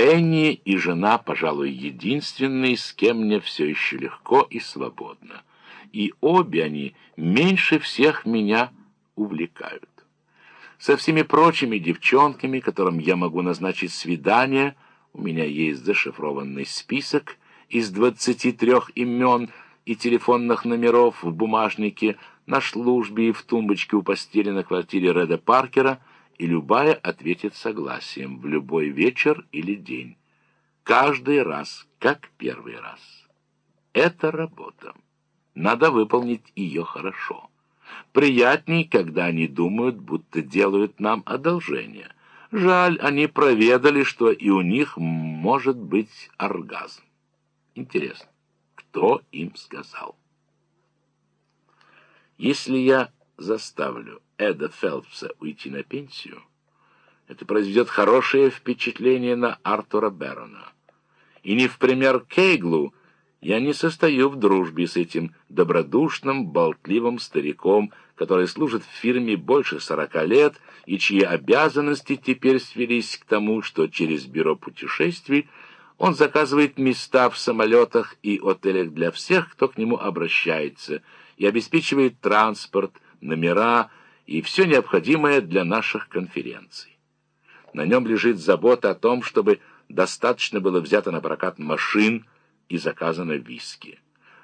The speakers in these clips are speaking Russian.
Пенни и жена, пожалуй, единственные, с кем мне все еще легко и свободно. И обе они меньше всех меня увлекают. Со всеми прочими девчонками, которым я могу назначить свидание, у меня есть зашифрованный список из 23 имен и телефонных номеров в бумажнике на службе и в тумбочке у постели на квартире Реда Паркера, и любая ответит согласием в любой вечер или день. Каждый раз, как первый раз. Это работа. Надо выполнить ее хорошо. Приятней, когда они думают, будто делают нам одолжение. Жаль, они проведали, что и у них может быть оргазм. Интересно, кто им сказал? Если я заставлю Эда Фелпса уйти на пенсию, это произведет хорошее впечатление на Артура Берона. И не в пример Кейглу я не состою в дружбе с этим добродушным, болтливым стариком, который служит в фирме больше сорока лет и чьи обязанности теперь свелись к тому, что через бюро путешествий он заказывает места в самолетах и отелях для всех, кто к нему обращается, и обеспечивает транспорт, номера и все необходимое для наших конференций. На нем лежит забота о том, чтобы достаточно было взято на прокат машин, и заказано виски.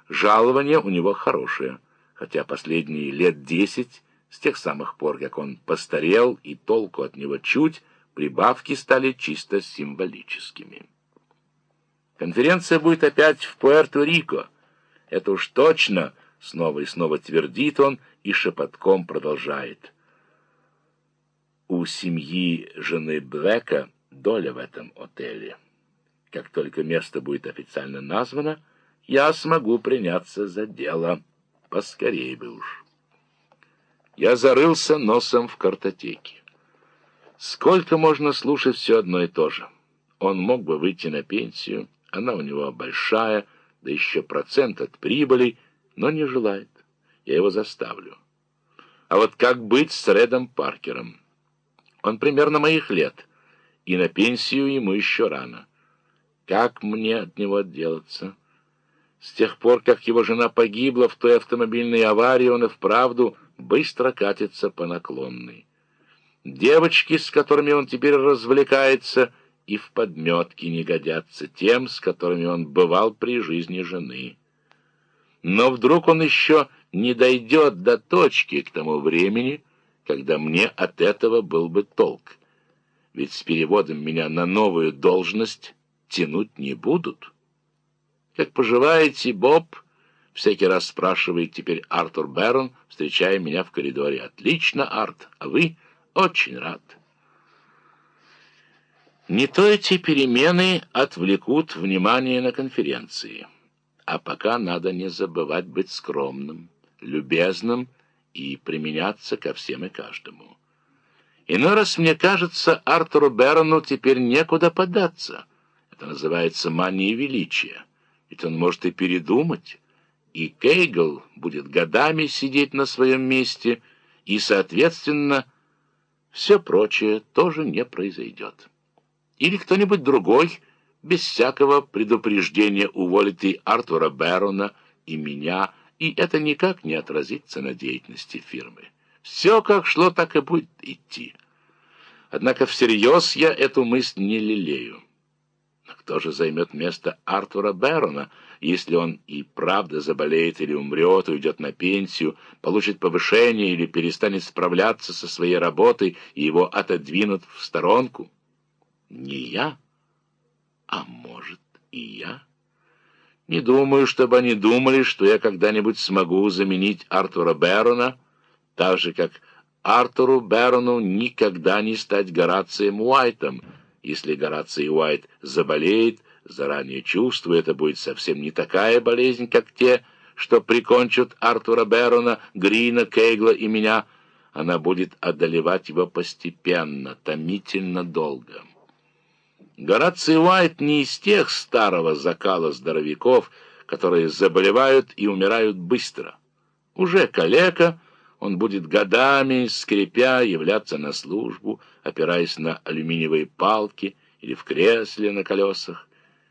Жалование у него хорошее, хотя последние лет десять, с тех самых пор, как он постарел и толку от него чуть, прибавки стали чисто символическими. Конференция будет опять в Пуэрто-Рико. Это уж точно, снова и снова твердит он и шепотком продолжает. У семьи жены Блэка доля в этом отеле. Как только место будет официально названо, я смогу приняться за дело. Поскорее бы уж. Я зарылся носом в картотеке. Сколько можно слушать все одно и то же? Он мог бы выйти на пенсию, она у него большая, да еще процент от прибыли, но не желает. Я его заставлю. А вот как быть с Редом Паркером? Он примерно моих лет, и на пенсию ему еще рано. Как мне от него отделаться? С тех пор, как его жена погибла в той автомобильной аварии, он и вправду быстро катится по наклонной. Девочки, с которыми он теперь развлекается, и в подметке не годятся тем, с которыми он бывал при жизни жены. Но вдруг он еще не дойдет до точки к тому времени, когда мне от этого был бы толк. Ведь с переводом меня на новую должность тянуть не будут. «Как поживаете, Боб?» — всякий раз спрашивает теперь Артур Бэрон, встречая меня в коридоре. «Отлично, Арт, а вы?» «Очень рад». Не то эти перемены отвлекут внимание на конференции. А пока надо не забывать быть скромным, любезным и применяться ко всем и каждому. Иной раз, мне кажется, Артуру Берону теперь некуда податься — это называется мания величия. Ведь он может и передумать. И Кейгл будет годами сидеть на своем месте, и, соответственно, все прочее тоже не произойдет. Или кто-нибудь другой, без всякого предупреждения, уволит и Артура Бэрона, и меня, и это никак не отразится на деятельности фирмы. Все как шло, так и будет идти. Однако всерьез я эту мысль не лелею. Кто же займет место Артура Бэрона, если он и правда заболеет или умрет, уйдет на пенсию, получит повышение или перестанет справляться со своей работой, и его отодвинут в сторонку? Не я, а может и я. Не думаю, чтобы они думали, что я когда-нибудь смогу заменить Артура Бэрона, так же, как Артуру Бэрону никогда не стать Горацием Уайтом — если Гораций Уайт заболеет, заранее чувствую, это будет совсем не такая болезнь, как те, что прикончат Артура Берона, Грина, Кейгла и меня. Она будет одолевать его постепенно, томительно долго. Гораций Уайт не из тех старого закала здоровяков, которые заболевают и умирают быстро. Уже калека — он будет годами, скрипя, являться на службу, опираясь на алюминиевые палки или в кресле на колесах,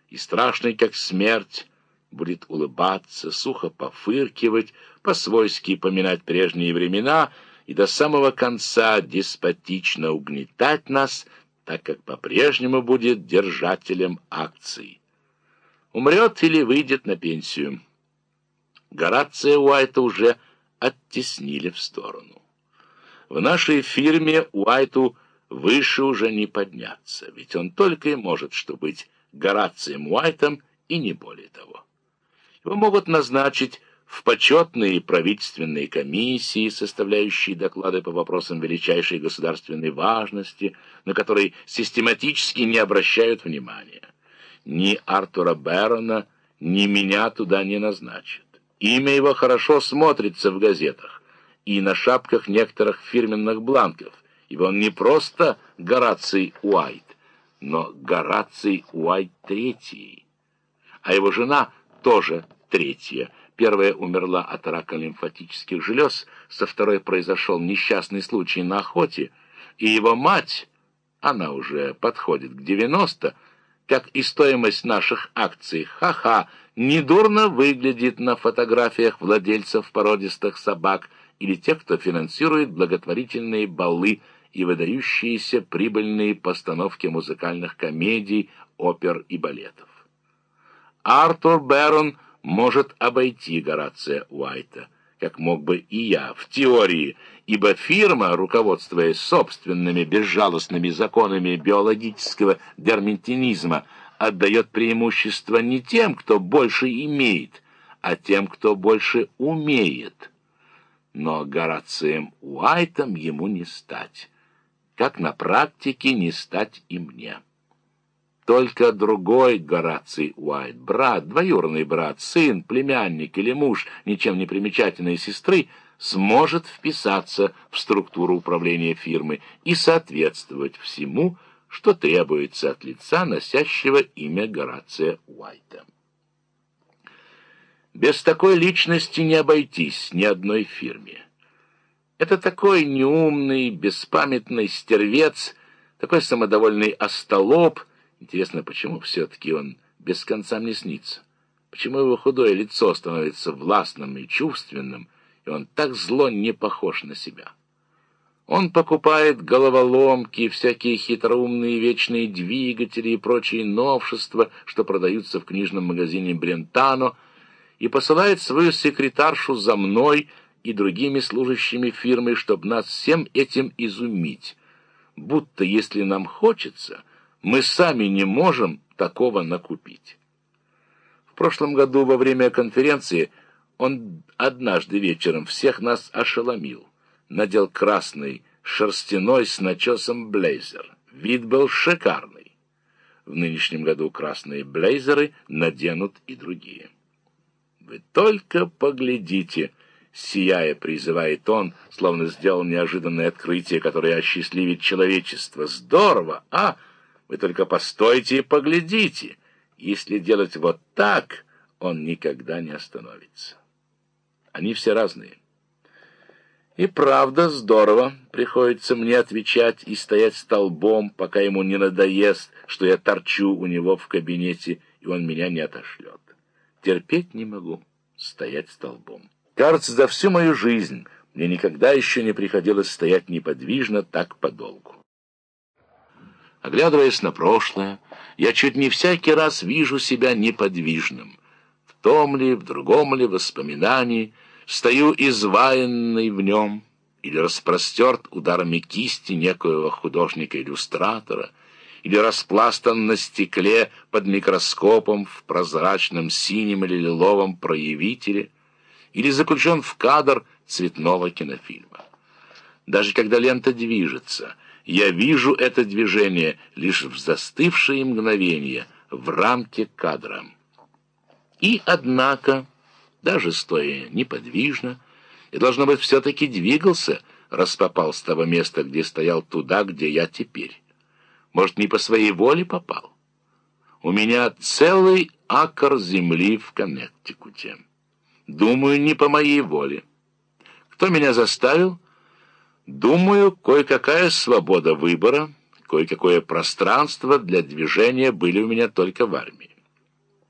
и страшный, как смерть, будет улыбаться, сухо пофыркивать, по-свойски поминать прежние времена и до самого конца деспотично угнетать нас, так как по-прежнему будет держателем акций. Умрет или выйдет на пенсию. Горация Уайта уже оттеснили в сторону. В нашей фирме Уайту выше уже не подняться, ведь он только и может что быть Горацием Уайтом и не более того. Его могут назначить в почетные правительственные комиссии, составляющие доклады по вопросам величайшей государственной важности, на которые систематически не обращают внимания. Ни Артура Бэрона, ни меня туда не назначат. Имя его хорошо смотрится в газетах и на шапках некоторых фирменных бланков, ибо он не просто Гораций Уайт, но Гораций Уайт Третий, а его жена тоже третья. Первая умерла от рака лимфатических желез, со второй произошел несчастный случай на охоте, и его мать, она уже подходит к 90, как и стоимость наших акций, ха-ха, недурно выглядит на фотографиях владельцев породистых собак или тех, кто финансирует благотворительные балы и выдающиеся прибыльные постановки музыкальных комедий, опер и балетов. Артур Бэрон может обойти Горация Уайта, как мог бы и я, в теории, ибо фирма, руководствуясь собственными безжалостными законами биологического дерментинизма, отдает преимущество не тем, кто больше имеет, а тем, кто больше умеет. Но Горацием Уайтом ему не стать, как на практике не стать и мне. Только другой Гораций Уайт, брат, двоюродный брат, сын, племянник или муж ничем не примечательной сестры, сможет вписаться в структуру управления фирмы и соответствовать всему, что требуется от лица, носящего имя Горация Уайта. Без такой личности не обойтись ни одной фирме. Это такой неумный, беспамятный стервец, такой самодовольный остолоп — Интересно, почему все-таки он без конца мне снится? Почему его худое лицо становится властным и чувственным, и он так зло не похож на себя? Он покупает головоломки, всякие хитроумные вечные двигатели и прочие новшества, что продаются в книжном магазине Брентано, и посылает свою секретаршу за мной и другими служащими фирмы, чтобы нас всем этим изумить. Будто, если нам хочется — мы сами не можем такого накупить. В прошлом году во время конференции он однажды вечером всех нас ошеломил. Надел красный шерстяной с начесом блейзер. Вид был шикарный. В нынешнем году красные блейзеры наденут и другие. «Вы только поглядите!» Сияя, призывает он, словно сделал неожиданное открытие, которое осчастливит человечество. «Здорово, а!» Вы только постойте и поглядите. Если делать вот так, он никогда не остановится. Они все разные. И правда здорово, приходится мне отвечать и стоять столбом, пока ему не надоест, что я торчу у него в кабинете, и он меня не отошлет. Терпеть не могу стоять столбом. Кажется, за всю мою жизнь мне никогда еще не приходилось стоять неподвижно так подолгу. Оглядываясь на прошлое, я чуть не всякий раз вижу себя неподвижным. В том ли, в другом ли воспоминании стою изваянный в нем или распростерт ударами кисти некоего художника-иллюстратора, или распластан на стекле под микроскопом в прозрачном синем или лиловом проявителе, или заключен в кадр цветного кинофильма. Даже когда лента движется — я вижу это движение лишь в застывшие мгновения в рамке кадра. И, однако, даже стоя неподвижно, и, должно быть, все-таки двигался, раз попал с того места, где стоял, туда, где я теперь. Может, не по своей воле попал? У меня целый акр земли в Коннектикуте. Думаю, не по моей воле. Кто меня заставил? Думаю, кое-какая свобода выбора, кое кое-какое пространство для движения были у меня только в армии.